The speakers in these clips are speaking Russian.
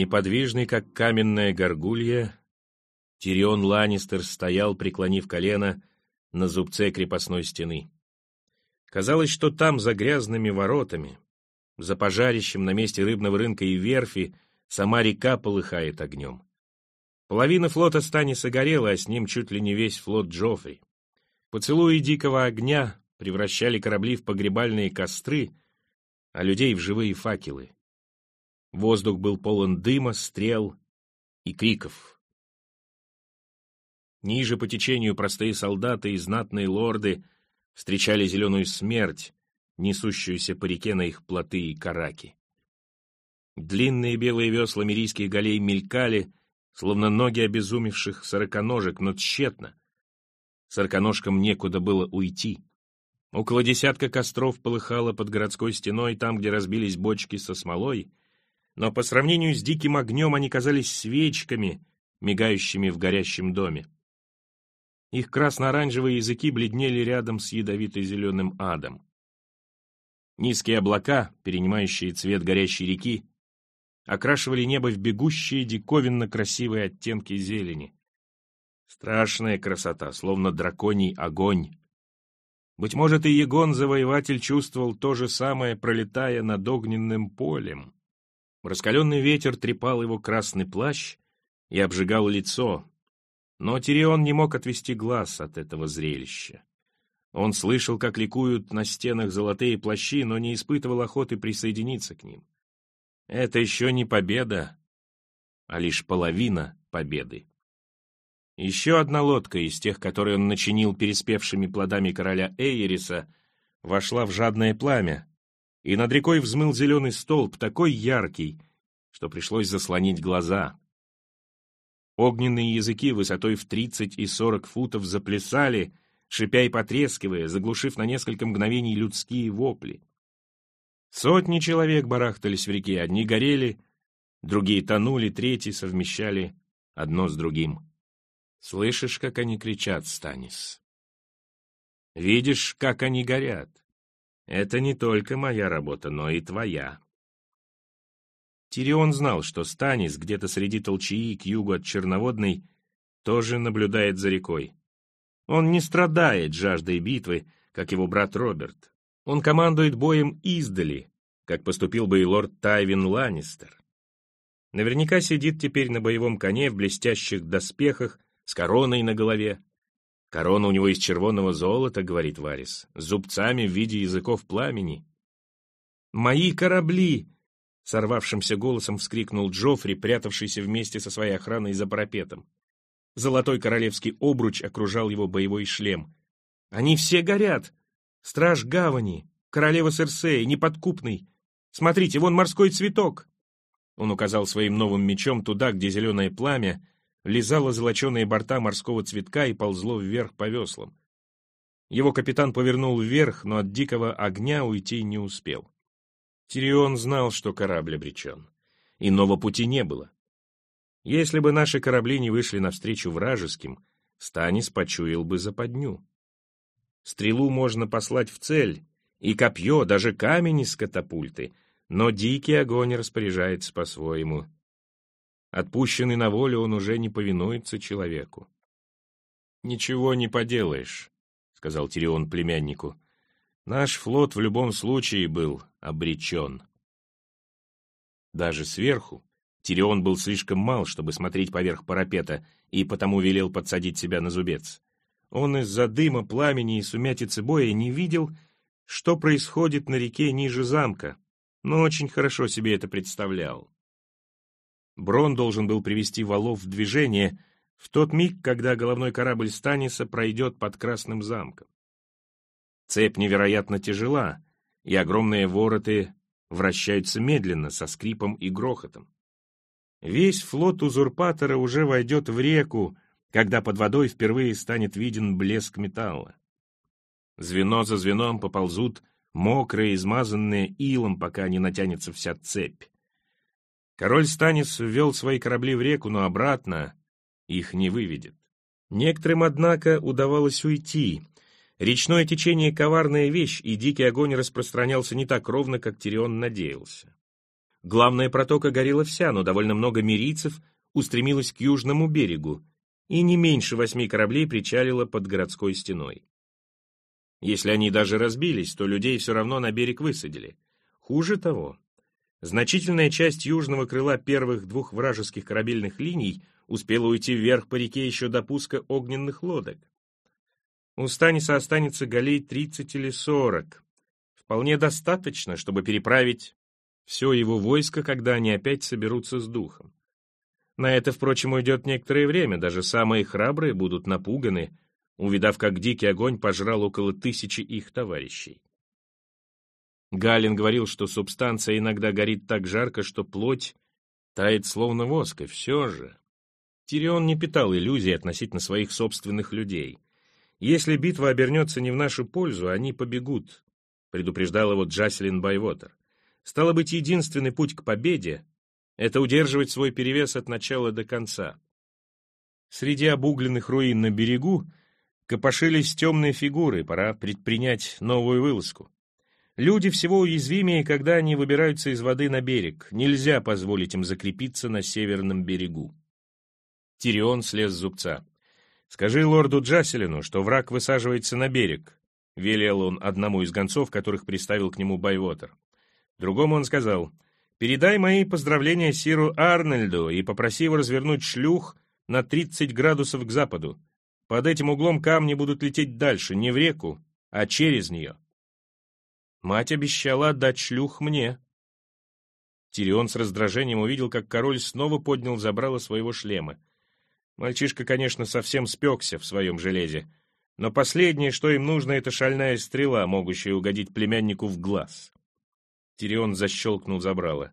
Неподвижный, как каменная горгулья, Тирион Ланнистер стоял, преклонив колено на зубце крепостной стены. Казалось, что там, за грязными воротами, за пожарищем на месте рыбного рынка и верфи, сама река полыхает огнем. Половина флота Станиса горела, а с ним чуть ли не весь флот Джоффри. Поцелуи дикого огня превращали корабли в погребальные костры, а людей в живые факелы. Воздух был полон дыма, стрел и криков. Ниже по течению простые солдаты и знатные лорды встречали зеленую смерть, несущуюся по реке на их плоты и караки. Длинные белые весла мирийских галей мелькали, словно ноги обезумевших сороконожек, но тщетно. Сороконожкам некуда было уйти. Около десятка костров полыхало под городской стеной, там, где разбились бочки со смолой, но по сравнению с диким огнем они казались свечками, мигающими в горящем доме. Их красно-оранжевые языки бледнели рядом с ядовито-зеленым адом. Низкие облака, перенимающие цвет горящей реки, окрашивали небо в бегущие диковинно красивые оттенки зелени. Страшная красота, словно драконий огонь. Быть может, и Егон-завоеватель чувствовал то же самое, пролетая над огненным полем. Раскаленный ветер трепал его красный плащ и обжигал лицо, но Тирион не мог отвести глаз от этого зрелища. Он слышал, как ликуют на стенах золотые плащи, но не испытывал охоты присоединиться к ним. Это еще не победа, а лишь половина победы. Еще одна лодка из тех, которые он начинил переспевшими плодами короля Эйриса, вошла в жадное пламя, и над рекой взмыл зеленый столб, такой яркий, что пришлось заслонить глаза. Огненные языки высотой в тридцать и сорок футов заплясали, шипя и потрескивая, заглушив на несколько мгновений людские вопли. Сотни человек барахтались в реке, одни горели, другие тонули, третьи совмещали одно с другим. Слышишь, как они кричат, Станис? Видишь, как они горят? Это не только моя работа, но и твоя. Тирион знал, что Станис где-то среди толчии к югу от Черноводной тоже наблюдает за рекой. Он не страдает жаждой битвы, как его брат Роберт. Он командует боем издали, как поступил бы и лорд Тайвин Ланнистер. Наверняка сидит теперь на боевом коне в блестящих доспехах с короной на голове. Корона у него из червонного золота, говорит Варис, зубцами в виде языков пламени. «Мои корабли!» — сорвавшимся голосом вскрикнул Джоффри, прятавшийся вместе со своей охраной за парапетом. Золотой королевский обруч окружал его боевой шлем. «Они все горят! Страж гавани, королева Серсея, неподкупный! Смотрите, вон морской цветок!» Он указал своим новым мечом туда, где зеленое пламя лизало золоченые борта морского цветка и ползло вверх по веслам. Его капитан повернул вверх, но от дикого огня уйти не успел. Тирион знал, что корабль обречен. Иного пути не было. Если бы наши корабли не вышли навстречу вражеским, Станис почуял бы западню. Стрелу можно послать в цель, и копье, даже камень из катапульты, но дикий огонь распоряжается по-своему. Отпущенный на волю, он уже не повинуется человеку. «Ничего не поделаешь», — сказал Тирион племяннику. «Наш флот в любом случае был обречен». Даже сверху Тирион был слишком мал, чтобы смотреть поверх парапета, и потому велел подсадить себя на зубец. Он из-за дыма, пламени и сумятицы боя не видел, что происходит на реке ниже замка, но очень хорошо себе это представлял. Брон должен был привести валов в движение в тот миг, когда головной корабль Станиса пройдет под Красным замком. Цепь невероятно тяжела, и огромные вороты вращаются медленно, со скрипом и грохотом. Весь флот узурпатора уже войдет в реку, когда под водой впервые станет виден блеск металла. Звено за звеном поползут мокрые, измазанные илом, пока не натянется вся цепь. Король Станис ввел свои корабли в реку, но обратно их не выведет. Некоторым, однако, удавалось уйти. Речное течение — коварная вещь, и дикий огонь распространялся не так ровно, как Тирион надеялся. Главная протока горела вся, но довольно много мирийцев устремилось к южному берегу, и не меньше восьми кораблей причалило под городской стеной. Если они даже разбились, то людей все равно на берег высадили. Хуже того, значительная часть южного крыла первых двух вражеских корабельных линий успела уйти вверх по реке еще до пуска огненных лодок. У Станиса останется галей 30 или 40. Вполне достаточно, чтобы переправить все его войско, когда они опять соберутся с духом. На это, впрочем, уйдет некоторое время, даже самые храбрые будут напуганы, увидав, как дикий огонь пожрал около тысячи их товарищей. Галин говорил, что субстанция иногда горит так жарко, что плоть тает словно воск, и все же. Тирион не питал иллюзий относительно своих собственных людей. Если битва обернется не в нашу пользу, они побегут, предупреждал его Джаселин Байвотер. Стало быть, единственный путь к победе — это удерживать свой перевес от начала до конца. Среди обугленных руин на берегу копошились темные фигуры, пора предпринять новую вылазку. Люди всего уязвимее, когда они выбираются из воды на берег. Нельзя позволить им закрепиться на северном берегу. Тирион слез с зубца. «Скажи лорду Джаселину, что враг высаживается на берег», — велел он одному из гонцов, которых приставил к нему Байвотер. Другому он сказал, «Передай мои поздравления Сиру Арнольду и попроси его развернуть шлюх на 30 градусов к западу. Под этим углом камни будут лететь дальше, не в реку, а через нее». Мать обещала отдать шлюх мне. Тирион с раздражением увидел, как король снова поднял забрало своего шлема. Мальчишка, конечно, совсем спекся в своем железе, но последнее, что им нужно, это шальная стрела, могущая угодить племяннику в глаз. Тирион защелкнул забрало.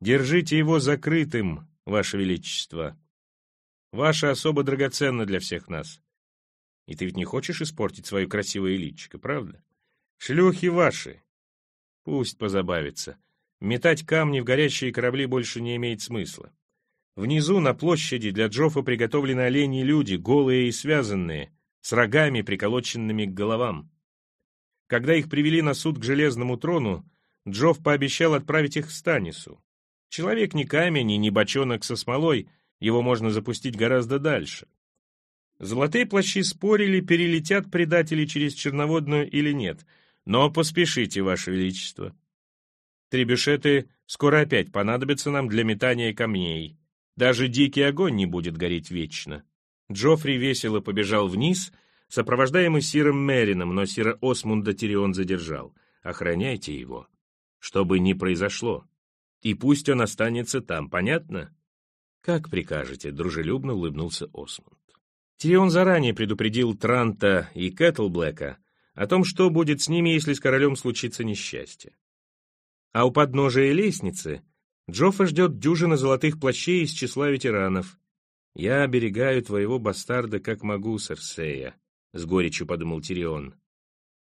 «Держите его закрытым, Ваше Величество. Ваше особо драгоценно для всех нас. И ты ведь не хочешь испортить свое красивое личико, правда? Шлюхи ваши. Пусть позабавится. Метать камни в горящие корабли больше не имеет смысла. Внизу, на площади, для Джоффа приготовлены олени люди, голые и связанные, с рогами, приколоченными к головам. Когда их привели на суд к железному трону, Джофф пообещал отправить их в Станису. Человек не камень и не бочонок со смолой, его можно запустить гораздо дальше. Золотые плащи спорили, перелетят предатели через Черноводную или нет, но поспешите, Ваше Величество. Требюшеты скоро опять понадобятся нам для метания камней. Даже дикий огонь не будет гореть вечно. Джоффри весело побежал вниз, сопровождаемый Сиром Мерином, но Сира Осмунда Тирион задержал. Охраняйте его чтобы не произошло. И пусть он останется там, понятно? Как прикажете, дружелюбно улыбнулся Осмонд. Тирион заранее предупредил Транта и Кэтлблэка о том, что будет с ними, если с королем случится несчастье. А у подножия лестницы Джоффа ждет дюжина золотых плащей из числа ветеранов. «Я оберегаю твоего бастарда, как могу, Серсея», — с горечью подумал Тирион.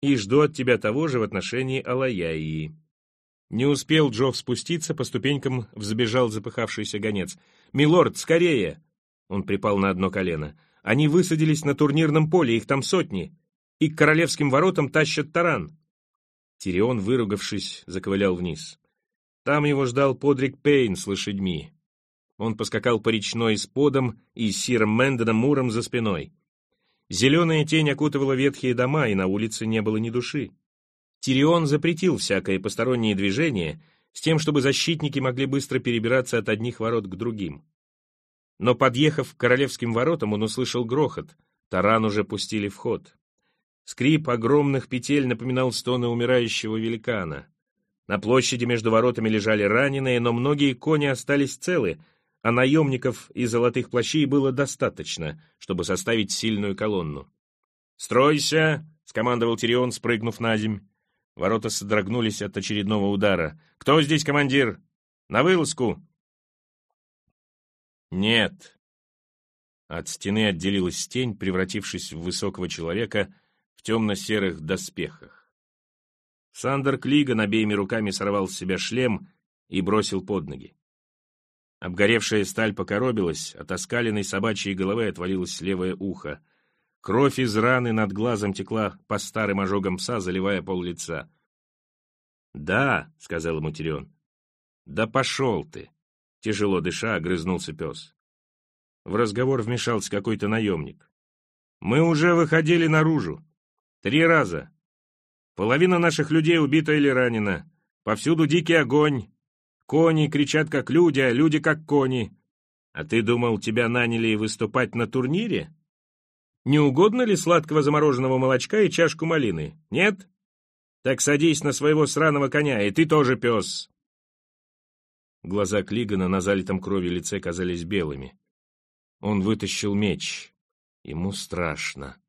«И жду от тебя того же в отношении Алаяии». Не успел Джофф спуститься, по ступенькам взбежал запыхавшийся гонец. «Милорд, скорее!» Он припал на одно колено. «Они высадились на турнирном поле, их там сотни, и к королевским воротам тащат таран!» Тирион, выругавшись, заковылял вниз. Там его ждал Подрик Пейн с лошадьми. Он поскакал по речной с подом и Сиром Мэндоном Муром за спиной. Зеленая тень окутывала ветхие дома, и на улице не было ни души. Тирион запретил всякое постороннее движение с тем, чтобы защитники могли быстро перебираться от одних ворот к другим. Но, подъехав к королевским воротам, он услышал грохот. Таран уже пустили в ход. Скрип огромных петель напоминал стоны умирающего великана. На площади между воротами лежали раненые, но многие кони остались целы, а наемников и золотых плащей было достаточно, чтобы составить сильную колонну. «Стройся!» — скомандовал Тирион, спрыгнув на земь. Ворота содрогнулись от очередного удара. «Кто здесь командир? На вылазку!» «Нет!» От стены отделилась тень, превратившись в высокого человека темно-серых доспехах. Сандер Клиган обеими руками сорвал с себя шлем и бросил под ноги. Обгоревшая сталь покоробилась, от оскаленной собачьей головы отвалилось левое ухо — Кровь из раны над глазом текла по старым ожогам пса, заливая пол лица. «Да», — сказал ему. «Да пошел ты!» — тяжело дыша огрызнулся пес. В разговор вмешался какой-то наемник. «Мы уже выходили наружу. Три раза. Половина наших людей убита или ранена. Повсюду дикий огонь. Кони кричат как люди, а люди как кони. А ты думал, тебя наняли выступать на турнире? Не угодно ли сладкого замороженного молочка и чашку малины? Нет? Так садись на своего сраного коня, и ты тоже пес. Глаза Клигана на залитом кровью лице казались белыми. Он вытащил меч. Ему страшно, —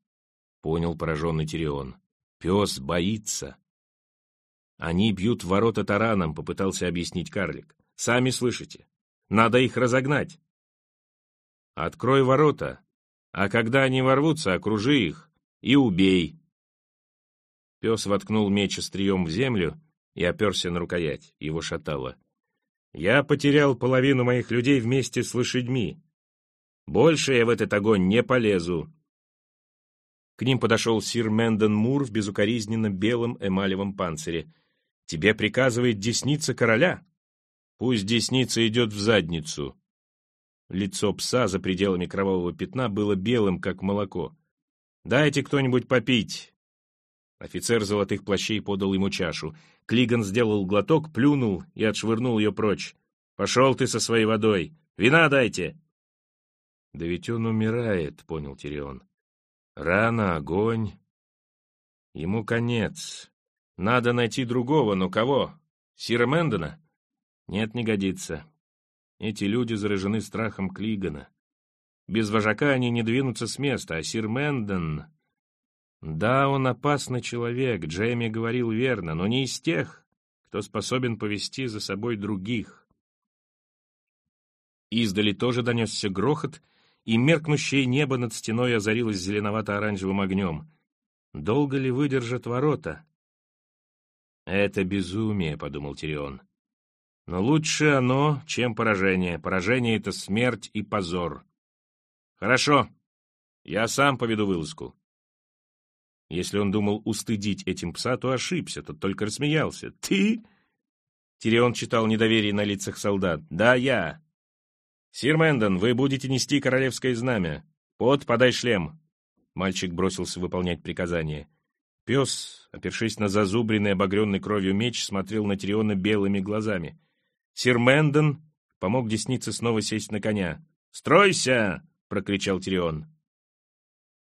понял пораженный Тирион. Пес боится. Они бьют ворота тараном, — попытался объяснить карлик. Сами слышите. Надо их разогнать. Открой ворота, а когда они ворвутся, окружи их и убей. Пес воткнул меч острием в землю и оперся на рукоять. Его шатало. Я потерял половину моих людей вместе с лошадьми. Больше я в этот огонь не полезу. К ним подошел сир Мэндон Мур в безукоризненно белом эмалевом панцире. «Тебе приказывает десница короля?» «Пусть десница идет в задницу». Лицо пса за пределами кровавого пятна было белым, как молоко. «Дайте кто-нибудь попить!» Офицер золотых плащей подал ему чашу. Клиган сделал глоток, плюнул и отшвырнул ее прочь. «Пошел ты со своей водой! Вина дайте!» «Да ведь он умирает», — понял Тирион. «Рана, огонь. Ему конец. Надо найти другого, но кого? Сира Мэндона? Нет, не годится. Эти люди заражены страхом Клигана. Без вожака они не двинутся с места, а сир Мэндон... Да, он опасный человек, Джейми говорил верно, но не из тех, кто способен повести за собой других. Издали тоже донесся грохот, и меркнущее небо над стеной озарилось зеленовато-оранжевым огнем. Долго ли выдержат ворота? «Это безумие», — подумал Тирион. «Но лучше оно, чем поражение. Поражение — это смерть и позор». «Хорошо, я сам поведу вылазку. Если он думал устыдить этим пса, то ошибся, тот только рассмеялся. «Ты?» Тирион читал недоверие на лицах солдат. «Да, я. Сир Мэндон, вы будете нести королевское знамя. Под, подай шлем». Мальчик бросился выполнять приказание. Пес, опершись на зазубренный, обогренный кровью меч, смотрел на Тириона белыми глазами. Сир Мэндон помог деснице снова сесть на коня. «Стройся!» — прокричал Тирион.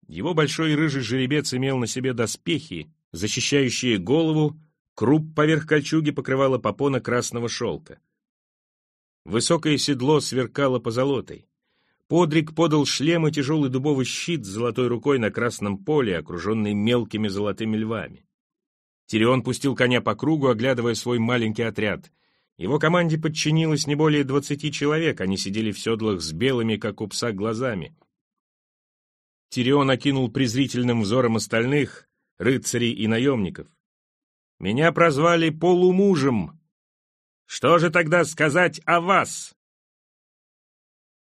Его большой рыжий жеребец имел на себе доспехи, защищающие голову, круп поверх кольчуги покрывала попона красного шелка. Высокое седло сверкало позолотой. Подрик подал шлем и тяжелый дубовый щит с золотой рукой на красном поле, окруженный мелкими золотыми львами. Тирион пустил коня по кругу, оглядывая свой маленький отряд. Его команде подчинилось не более двадцати человек, они сидели в седлах с белыми, как у пса, глазами. Тирион окинул презрительным взором остальных, рыцарей и наемников. «Меня прозвали полумужем. Что же тогда сказать о вас?»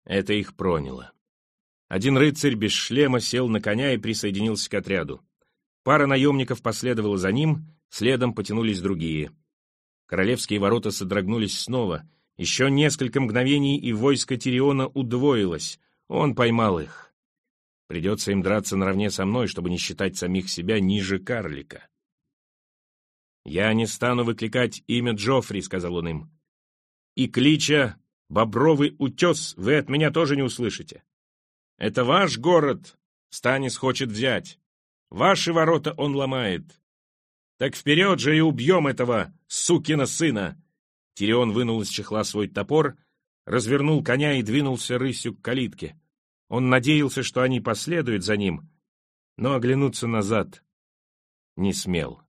Это их проняло. Один рыцарь без шлема сел на коня и присоединился к отряду. Пара наемников последовала за ним, следом потянулись другие. Королевские ворота содрогнулись снова. Еще несколько мгновений, и войско Тириона удвоилось. Он поймал их. Придется им драться наравне со мной, чтобы не считать самих себя ниже карлика. «Я не стану выкликать имя Джоффри», — сказал он им. «И клича «Бобровый утес» вы от меня тоже не услышите. Это ваш город Станис хочет взять. Ваши ворота он ломает. Так вперед же и убьем этого сукина сына!» Тирион вынул из чехла свой топор, развернул коня и двинулся рысью к калитке. Он надеялся, что они последуют за ним, но оглянуться назад не смел.